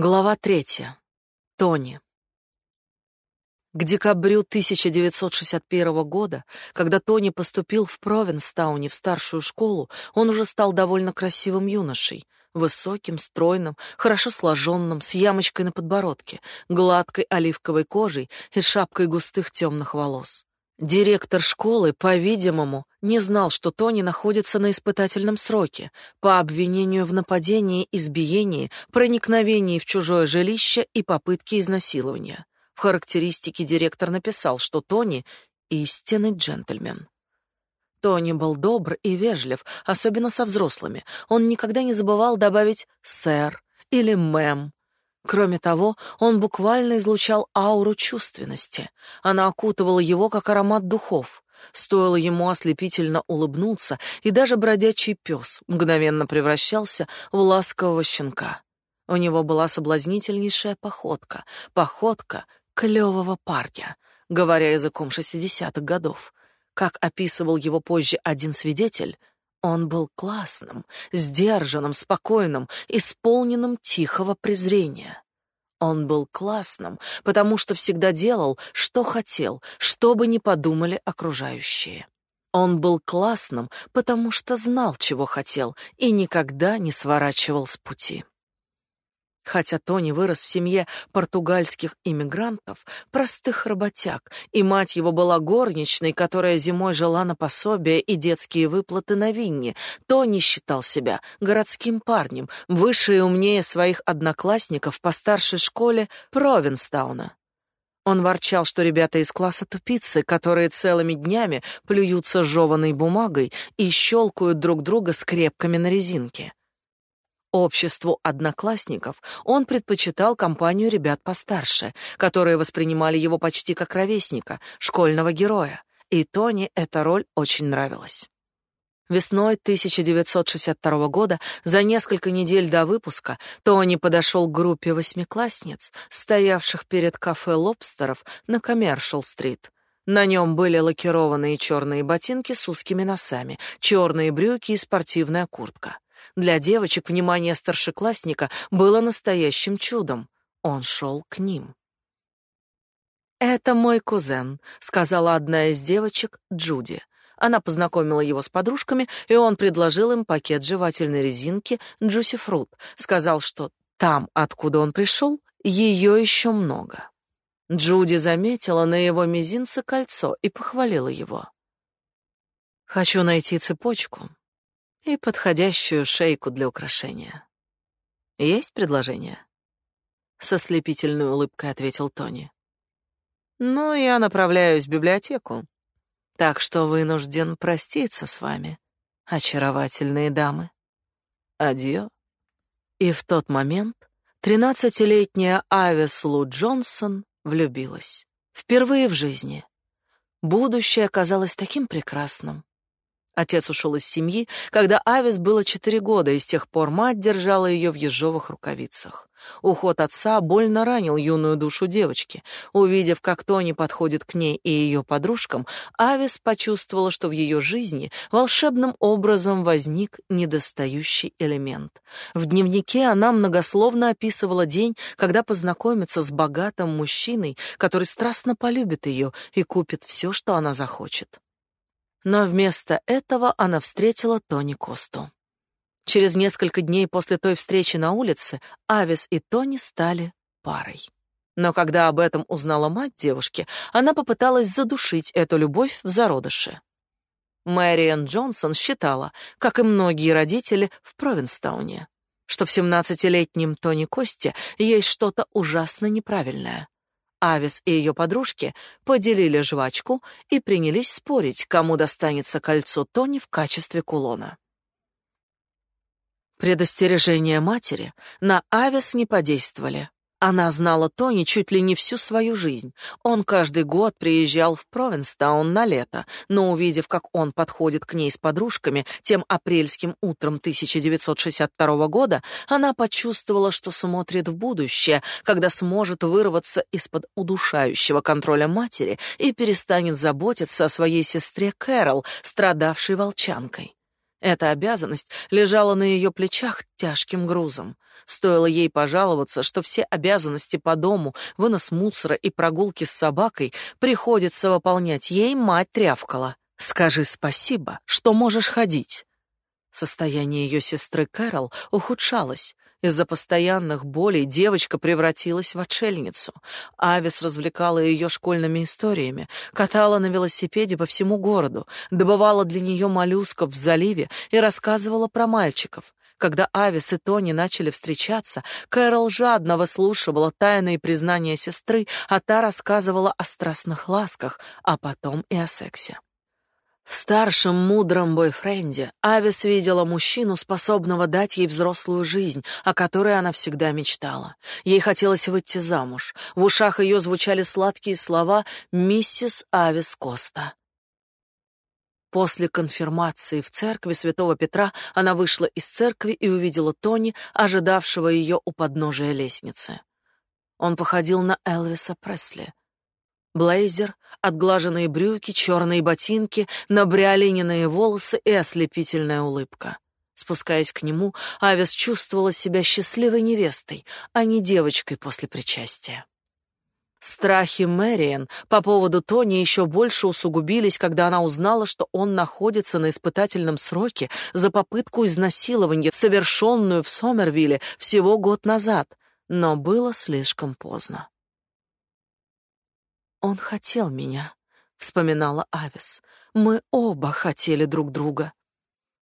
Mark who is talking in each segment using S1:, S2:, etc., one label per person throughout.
S1: Глава третья. Тони. К декабрю 1961 года, когда Тони поступил в Провинстауне в старшую школу, он уже стал довольно красивым юношей, высоким, стройным, хорошо сложенным, с ямочкой на подбородке, гладкой оливковой кожей и шапкой густых темных волос. Директор школы, по-видимому, не знал, что Тони находится на испытательном сроке по обвинению в нападении, избиении, проникновении в чужое жилище и попытке изнасилования. В характеристике директор написал, что Тони истинный джентльмен. Тони был добр и вежлив, особенно со взрослыми. Он никогда не забывал добавить «сэр» или «мэм», Кроме того, он буквально излучал ауру чувственности. Она окутывала его, как аромат духов. Стоило ему ослепительно улыбнуться, и даже бродячий пес мгновенно превращался в ласкового щенка. У него была соблазнительнейшая походка, походка клевого парня, говоря языком шестидесятых годов. Как описывал его позже один свидетель, он был классным, сдержанным, спокойным, исполненным тихого презрения. Он был классным, потому что всегда делал, что хотел, что бы ни подумали окружающие. Он был классным, потому что знал, чего хотел, и никогда не сворачивал с пути. Хотя Тони вырос в семье португальских иммигрантов, простых работяг, и мать его была горничной, которая зимой жила на пособие и детские выплаты на Винни, Тони считал себя городским парнем, выше и умнее своих одноклассников по старшей школе Провинстауна. Он ворчал, что ребята из класса тупицы, которые целыми днями плюются жеваной бумагой и щелкают друг друга скрепками на резинке. Обществу одноклассников он предпочитал компанию ребят постарше, которые воспринимали его почти как ровесника, школьного героя, и Тони эта роль очень нравилась. Весной 1962 года, за несколько недель до выпуска, Тони подошел к группе восьмиклассниц, стоявших перед кафе лобстеров на Коммершал-стрит. На нем были лакированные черные ботинки с узкими носами, черные брюки и спортивная куртка. Для девочек внимание старшеклассника было настоящим чудом. Он шел к ним. «Это мой кузен», — сказала одна из девочек, Джуди. Она познакомила его с подружками, и он предложил им пакет жевательной резинки Джуси Фрут. Сказал, что там, откуда он пришел, ее еще много. Джуди заметила на его мизинце кольцо и похвалила его. «Хочу найти цепочку, и подходящую шейку для украшения. Есть предложение? Со слепительной улыбкой ответил Тони. Ну, я направляюсь в библиотеку, так что вынужден проститься с вами, очаровательные дамы. Адьё. И в тот момент тринадцатилетняя Авис Лу Джонсон влюбилась. Впервые в жизни. Будущее оказалось таким прекрасным, Отец ушел из семьи, когда Авис было четыре года, и с тех пор мать держала ее в ежовых рукавицах. Уход отца больно ранил юную душу девочки. Увидев, как Тони подходит к ней и ее подружкам, Авис почувствовала, что в ее жизни волшебным образом возник недостающий элемент. В дневнике она многословно описывала день, когда познакомится с богатым мужчиной, который страстно полюбит ее и купит все, что она захочет. Но вместо этого она встретила Тони Косту. Через несколько дней после той встречи на улице Авис и Тони стали парой. Но когда об этом узнала мать девушки, она попыталась задушить эту любовь в зародыше. Мэриэн Джонсон считала, как и многие родители в Провинстауне, что в семнадцатилетнем Тони Косте есть что-то ужасно неправильное. Авис и ее подружки поделили жвачку и принялись спорить, кому достанется кольцо Тони в качестве кулона. Предостережения матери на Авис не подействовали. Она знала Тони чуть ли не всю свою жизнь. Он каждый год приезжал в Провинстаун на лето, но увидев, как он подходит к ней с подружками тем апрельским утром 1962 года, она почувствовала, что смотрит в будущее, когда сможет вырваться из-под удушающего контроля матери и перестанет заботиться о своей сестре Кэрол, страдавшей волчанкой. Эта обязанность лежала на ее плечах тяжким грузом. Стоило ей пожаловаться, что все обязанности по дому, вынос мусора и прогулки с собакой приходится выполнять ей, мать трявкала. «Скажи спасибо, что можешь ходить». Состояние ее сестры Кэрол ухудшалось. Из-за постоянных болей девочка превратилась в отшельницу. Авис развлекала ее школьными историями, катала на велосипеде по всему городу, добывала для нее моллюсков в заливе и рассказывала про мальчиков. Когда Авис и Тони начали встречаться, Кэрол жадно выслушивала тайные признания сестры, а та рассказывала о страстных ласках, а потом и о сексе. В старшем мудром бойфренде Авис видела мужчину, способного дать ей взрослую жизнь, о которой она всегда мечтала. Ей хотелось выйти замуж. В ушах ее звучали сладкие слова «Миссис Авис Коста». После конфирмации в церкви Святого Петра она вышла из церкви и увидела Тони, ожидавшего ее у подножия лестницы. Он походил на Элвиса Пресли. Блейзер, отглаженные брюки, черные ботинки, набрялененные волосы и ослепительная улыбка. Спускаясь к нему, Авис чувствовала себя счастливой невестой, а не девочкой после причастия. Страхи Мэриэн по поводу Тони еще больше усугубились, когда она узнала, что он находится на испытательном сроке за попытку изнасилования, совершенную в Сомервилле всего год назад, но было слишком поздно. Он хотел меня, вспоминала Авис. Мы оба хотели друг друга.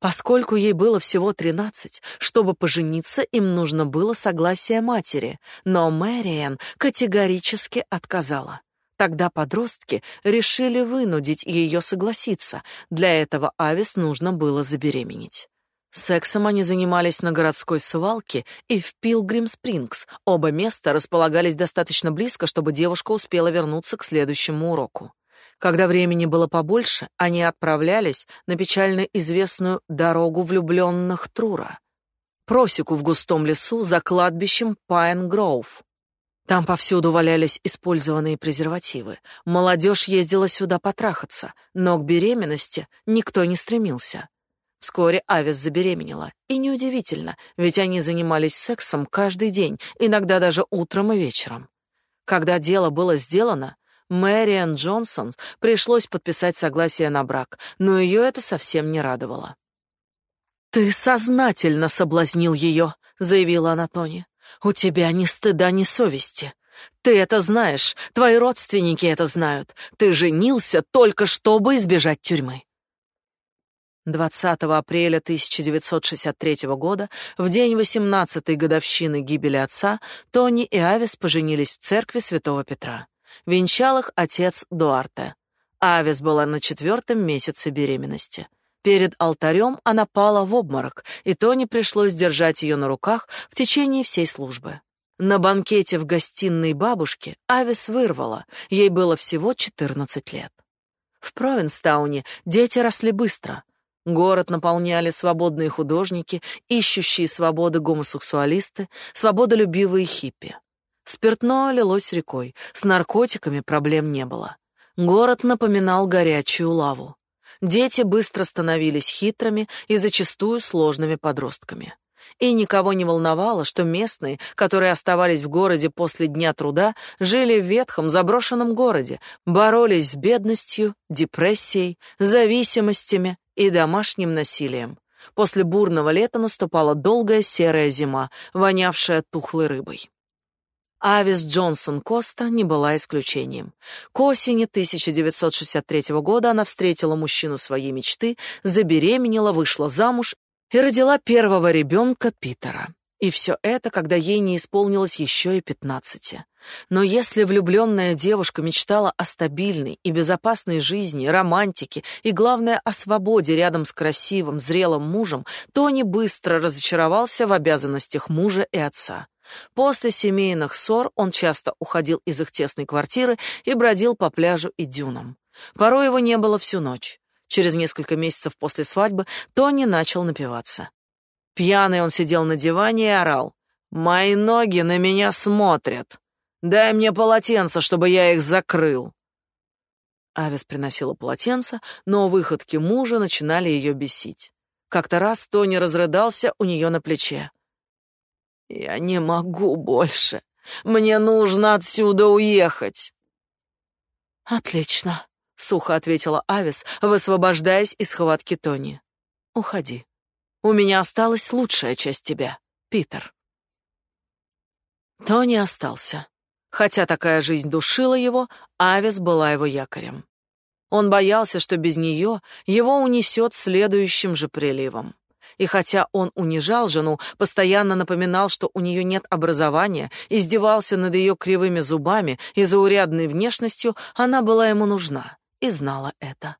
S1: Поскольку ей было всего тринадцать, чтобы пожениться, им нужно было согласие матери, но Мэриэн категорически отказала. Тогда подростки решили вынудить ее согласиться. Для этого Авис нужно было забеременеть. Сексом они занимались на городской свалке и в Пилгрим-Спрингс. Оба места располагались достаточно близко, чтобы девушка успела вернуться к следующему уроку. Когда времени было побольше, они отправлялись на печально известную дорогу влюбленных Трура. Просеку в густом лесу за кладбищем Пайн-Гроув. Там повсюду валялись использованные презервативы. Молодежь ездила сюда потрахаться, но к беременности никто не стремился. Вскоре Авис забеременела. И неудивительно, ведь они занимались сексом каждый день, иногда даже утром и вечером. Когда дело было сделано, Мэриан Джонсон пришлось подписать согласие на брак, но ее это совсем не радовало. «Ты сознательно соблазнил ее», — заявила она Тони. «У тебя ни стыда, ни совести. Ты это знаешь, твои родственники это знают. Ты женился только чтобы избежать тюрьмы». 20 апреля 1963 года, в день 18-й годовщины гибели отца, Тони и Авис поженились в церкви Святого Петра. Венчал их отец Дуарте. Авис была на четвертом месяце беременности. Перед алтарем она пала в обморок, и Тони пришлось держать ее на руках в течение всей службы. На банкете в гостиной бабушки Авис вырвала, ей было всего 14 лет. В Провинстауне дети росли быстро. Город наполняли свободные художники, ищущие свободы гомосексуалисты, свободолюбивые хиппи. Спиртное лилось рекой, с наркотиками проблем не было. Город напоминал горячую лаву. Дети быстро становились хитрыми и зачастую сложными подростками. И никого не волновало, что местные, которые оставались в городе после дня труда, жили в ветхом заброшенном городе, боролись с бедностью, депрессией, зависимостями и домашним насилием. После бурного лета наступала долгая серая зима, вонявшая тухлой рыбой. Авис Джонсон Коста не была исключением. К осени 1963 года она встретила мужчину своей мечты, забеременела, вышла замуж и родила первого ребенка Питера. И все это, когда ей не исполнилось еще и пятнадцати. Но если влюбленная девушка мечтала о стабильной и безопасной жизни, романтике и, главное, о свободе рядом с красивым, зрелым мужем, то не быстро разочаровался в обязанностях мужа и отца. После семейных ссор он часто уходил из их тесной квартиры и бродил по пляжу и дюнам. Порой его не было всю ночь. Через несколько месяцев после свадьбы Тони начал напиваться. Пьяный он сидел на диване и орал. «Мои ноги на меня смотрят. Дай мне полотенце, чтобы я их закрыл». Авис приносила полотенце, но выходки мужа начинали ее бесить. Как-то раз Тони разрыдался у нее на плече. «Я не могу больше. Мне нужно отсюда уехать». «Отлично», — сухо ответила Авис, высвобождаясь из схватки Тони. «Уходи. У меня осталась лучшая часть тебя, Питер». Тони остался. Хотя такая жизнь душила его, Авис была его якорем. Он боялся, что без нее его унесет следующим же приливом. И хотя он унижал жену, постоянно напоминал, что у нее нет образования, издевался над ее кривыми зубами и заурядной внешностью, она была ему нужна и знала это.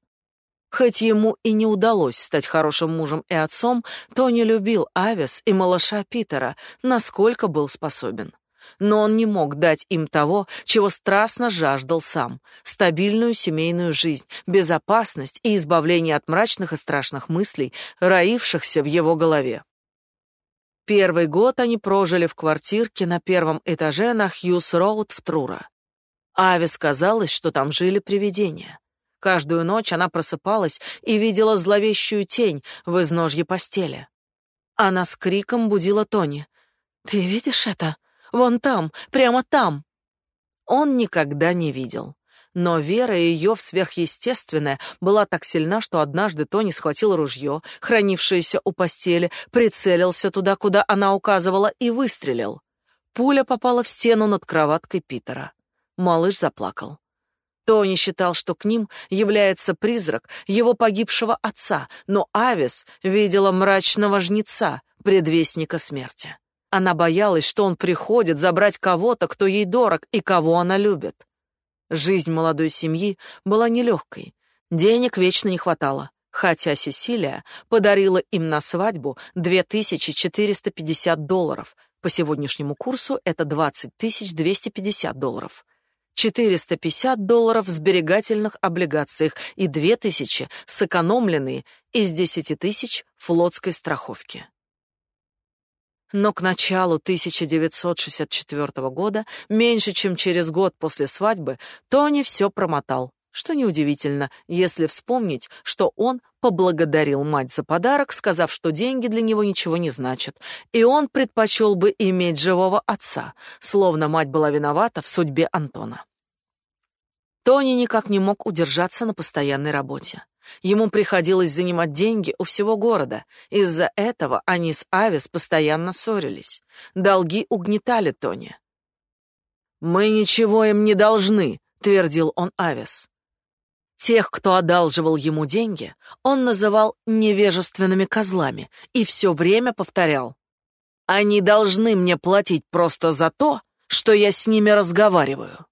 S1: Хоть ему и не удалось стать хорошим мужем и отцом, Тони любил Авис и малыша Питера, насколько был способен но он не мог дать им того, чего страстно жаждал сам — стабильную семейную жизнь, безопасность и избавление от мрачных и страшных мыслей, роившихся в его голове. Первый год они прожили в квартирке на первом этаже на Хьюз-Роуд в Трура. Аве сказалось, что там жили привидения. Каждую ночь она просыпалась и видела зловещую тень в изножье постели. Она с криком будила Тони. «Ты видишь это?» Вон там, прямо там. Он никогда не видел. Но вера ее в сверхъестественное была так сильна, что однажды Тони схватил ружье, хранившееся у постели, прицелился туда, куда она указывала, и выстрелил. Пуля попала в стену над кроваткой Питера. Малыш заплакал. Тони считал, что к ним является призрак его погибшего отца, но Авис видела мрачного жнеца, предвестника смерти. Она боялась, что он приходит забрать кого-то, кто ей дорог и кого она любит. Жизнь молодой семьи была нелегкой. Денег вечно не хватало, хотя Сесилия подарила им на свадьбу 2450 долларов. По сегодняшнему курсу это 20 250 долларов. 450 долларов в сберегательных облигациях и 2000 сэкономленные из 10 тысяч флотской страховки. Но к началу 1964 года, меньше чем через год после свадьбы, Тони все промотал. Что неудивительно, если вспомнить, что он поблагодарил мать за подарок, сказав, что деньги для него ничего не значат, и он предпочел бы иметь живого отца, словно мать была виновата в судьбе Антона. Тони никак не мог удержаться на постоянной работе. Ему приходилось занимать деньги у всего города. Из-за этого они с Авис постоянно ссорились. Долги угнетали Тони. «Мы ничего им не должны», — твердил он Авис. Тех, кто одалживал ему деньги, он называл невежественными козлами и все время повторял. «Они должны мне платить просто за то, что я с ними разговариваю».